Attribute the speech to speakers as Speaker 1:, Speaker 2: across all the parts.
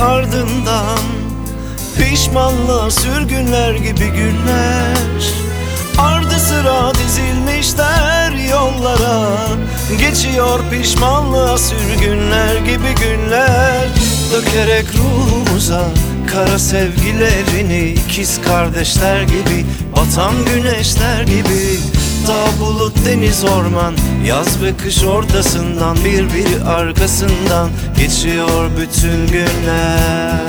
Speaker 1: ardından Pişmanlığa sürgünler gibi günler Ardı sıra dizilmişler yollara Geçiyor pişmanlığa sürgünler gibi günler Dökerek ruhumuza kara sevgilerini ikiz kardeşler gibi Batan güneşler gibi. Dağ bulut deniz orman Yaz ve kış ortasından Birbiri arkasından Geçiyor bütün günler.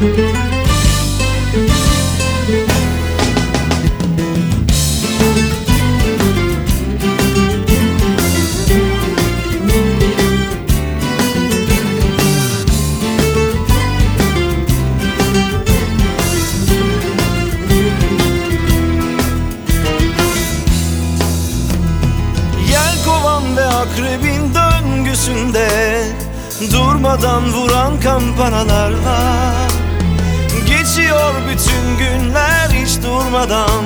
Speaker 1: Yelkovan akrebin döngüsünde Durmadan vuran kampanalarla Geçiyor bütün günler hiç durmadan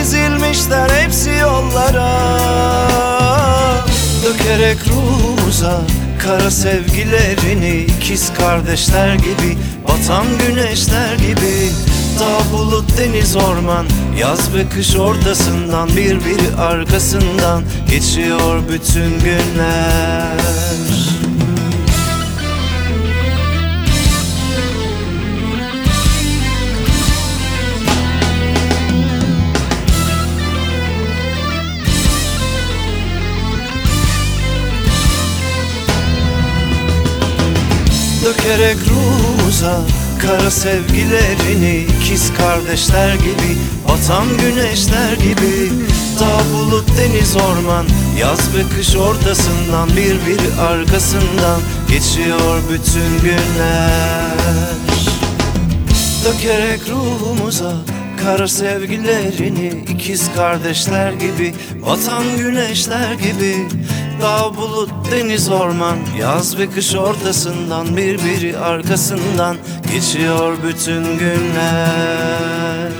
Speaker 1: Dizilmişler hepsi yollara. Dökerek ruhumuza kara sevgilerini ikiz kardeşler gibi Batan güneşler gibi bulut deniz orman. Yaz ve kış ortasından Birbiri arkasından Geçiyor bütün günler. Dökerek ruhumuza kara sevgilerini ikiz kardeşler gibi Batan güneşler gibi. Dağ bulut deniz orman Yaz ve kış ortasından Birbiri arkasından Geçiyor bütün günler. Dökerek ruhumuza kara sevgilerini ikiz kardeşler gibi Batan güneşler gibi. Dağ bulut deniz orman Yaz ve kış ortasından Birbiri arkasından Geçiyor bütün günler